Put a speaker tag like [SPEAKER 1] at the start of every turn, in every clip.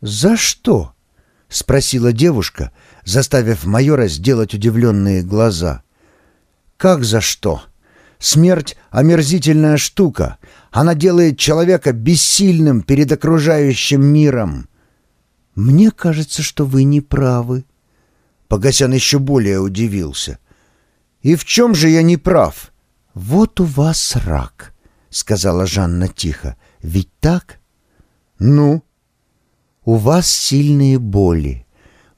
[SPEAKER 1] «За что?» — спросила девушка, заставив майора сделать удивленные глаза. «Как за что? Смерть — омерзительная штука. Она делает человека бессильным перед окружающим миром». «Мне кажется, что вы не правы». Погосян еще более удивился. «И в чем же я не прав?» «Вот у вас рак», — сказала Жанна тихо. «Ведь так?» «Ну?» «У вас сильные боли.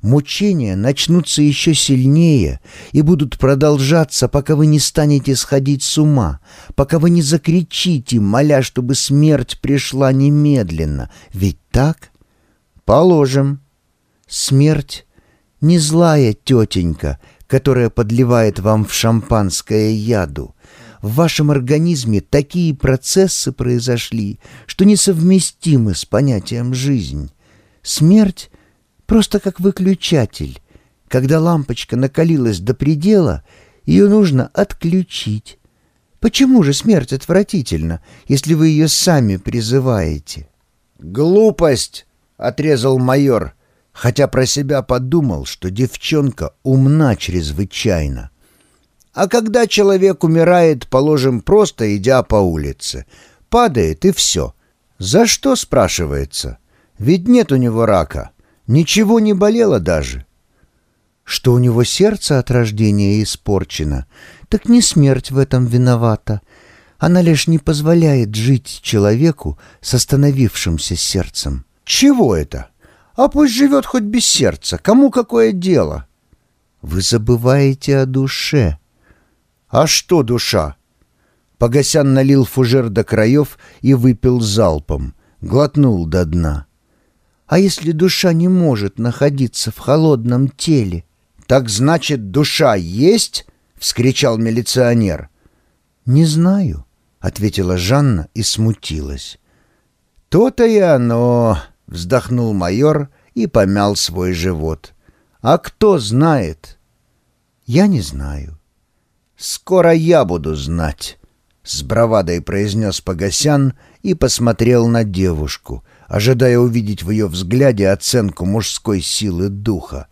[SPEAKER 1] Мучения начнутся еще сильнее и будут продолжаться, пока вы не станете сходить с ума, пока вы не закричите, моля, чтобы смерть пришла немедленно. Ведь так?» «Положим. Смерть — не злая тетенька, которая подливает вам в шампанское яду. В вашем организме такие процессы произошли, что несовместимы с понятием «жизнь». Смерть просто как выключатель. Когда лампочка накалилась до предела, ее нужно отключить. Почему же смерть отвратительна, если вы ее сами призываете? «Глупость!» — отрезал майор, хотя про себя подумал, что девчонка умна чрезвычайно. А когда человек умирает, положим, просто идя по улице, падает и все. За что, спрашивается? Ведь нет у него рака. Ничего не болело даже. Что у него сердце от рождения испорчено, так не смерть в этом виновата. Она лишь не позволяет жить человеку с остановившимся сердцем. Чего это? А пусть живет хоть без сердца. Кому какое дело? Вы забываете о душе. А что душа? Погосян налил фужер до краев и выпил залпом. Глотнул до дна. А если душа не может находиться в холодном теле? «Так значит, душа есть?» — вскричал милиционер. «Не знаю», — ответила Жанна и смутилась. «То-то и оно», — вздохнул майор и помял свой живот. «А кто знает?» «Я не знаю». «Скоро я буду знать», — с бравадой произнес Погосян и посмотрел на девушку, ожидая увидеть в ее взгляде оценку мужской силы духа.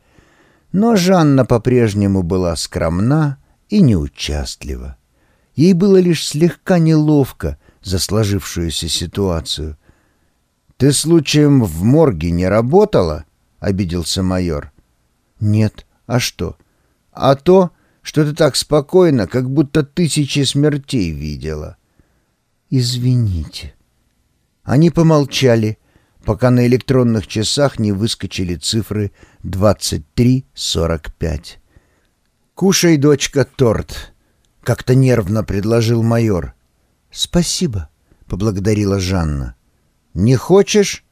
[SPEAKER 1] Но Жанна по-прежнему была скромна и неучастлива. Ей было лишь слегка неловко за сложившуюся ситуацию. «Ты случаем в морге не работала?» — обиделся майор. «Нет. А что?» «А то, что ты так спокойно, как будто тысячи смертей видела». «Извините». Они помолчали, пока на электронных часах не выскочили цифры 23.45. «Кушай, дочка, торт», — как-то нервно предложил майор. «Спасибо», — поблагодарила Жанна. «Не хочешь?»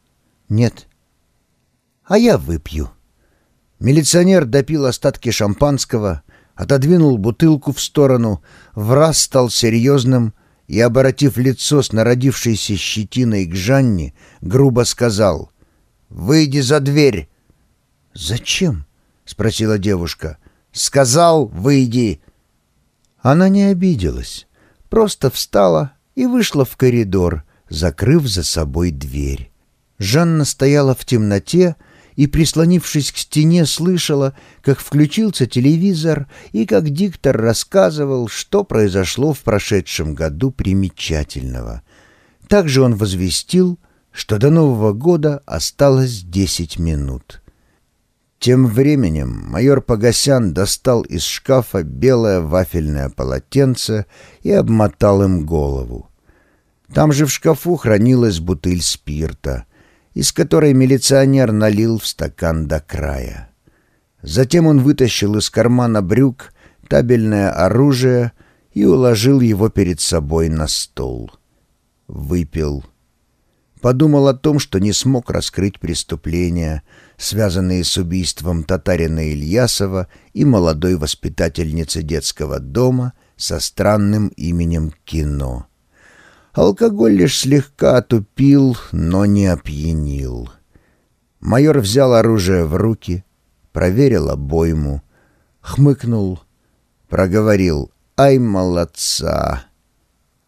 [SPEAKER 1] «Нет». «А я выпью». Милиционер допил остатки шампанского, отодвинул бутылку в сторону, в раз стал серьезным и, оборотив лицо с народившейся щетиной к Жанне, грубо сказал «Выйди за дверь!» «Зачем?» — спросила девушка. «Сказал, выйди!» Она не обиделась, просто встала и вышла в коридор, закрыв за собой дверь. Жанна стояла в темноте, и, прислонившись к стене, слышала, как включился телевизор и как диктор рассказывал, что произошло в прошедшем году примечательного. Также он возвестил, что до Нового года осталось десять минут. Тем временем майор Погосян достал из шкафа белое вафельное полотенце и обмотал им голову. Там же в шкафу хранилась бутыль спирта — из которой милиционер налил в стакан до края. Затем он вытащил из кармана брюк табельное оружие и уложил его перед собой на стол. Выпил. Подумал о том, что не смог раскрыть преступления, связанные с убийством татарина Ильясова и молодой воспитательницы детского дома со странным именем Кино. Алкоголь лишь слегка отупил, но не опьянил. Майор взял оружие в руки, проверил обойму, хмыкнул, проговорил «Ай, молодца!»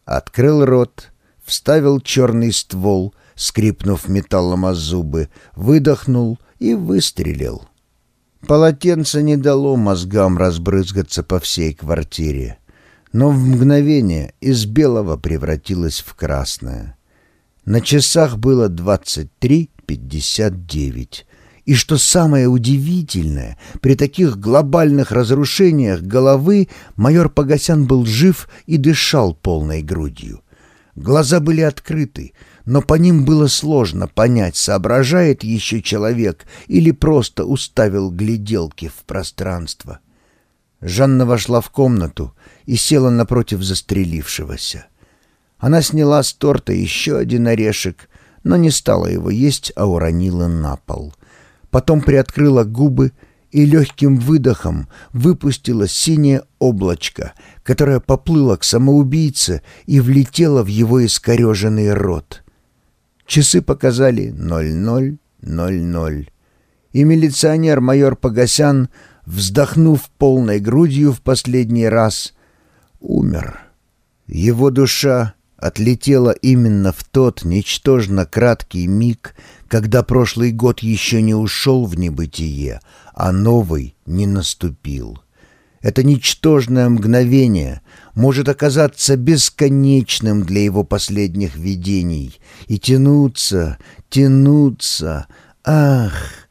[SPEAKER 1] Открыл рот, вставил черный ствол, скрипнув металлом о зубы, выдохнул и выстрелил. Полотенце не дало мозгам разбрызгаться по всей квартире, но в мгновение из белого превратилось в красное. На часах было двадцать три пятьдесят девять. И что самое удивительное, при таких глобальных разрушениях головы майор Погосян был жив и дышал полной грудью. Глаза были открыты, но по ним было сложно понять, соображает еще человек или просто уставил гляделки в пространство. Жанна вошла в комнату и села напротив застрелившегося. Она сняла с торта еще один орешек, но не стала его есть, а уронила на пол. Потом приоткрыла губы и легким выдохом выпустила синее облачко, которое поплыло к самоубийце и влетело в его искореженный рот. Часы показали 00.00. И милиционер майор Погосян, вздохнув полной грудью в последний раз, умер. Его душа отлетела именно в тот ничтожно краткий миг, когда прошлый год еще не ушел в небытие, а новый не наступил. Это ничтожное мгновение может оказаться бесконечным для его последних видений и тянуться, тянуться. Ах!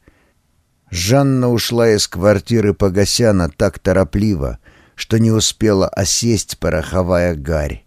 [SPEAKER 1] Жанна ушла из квартиры Погосяна так торопливо, что не успела осесть пороховая гарь.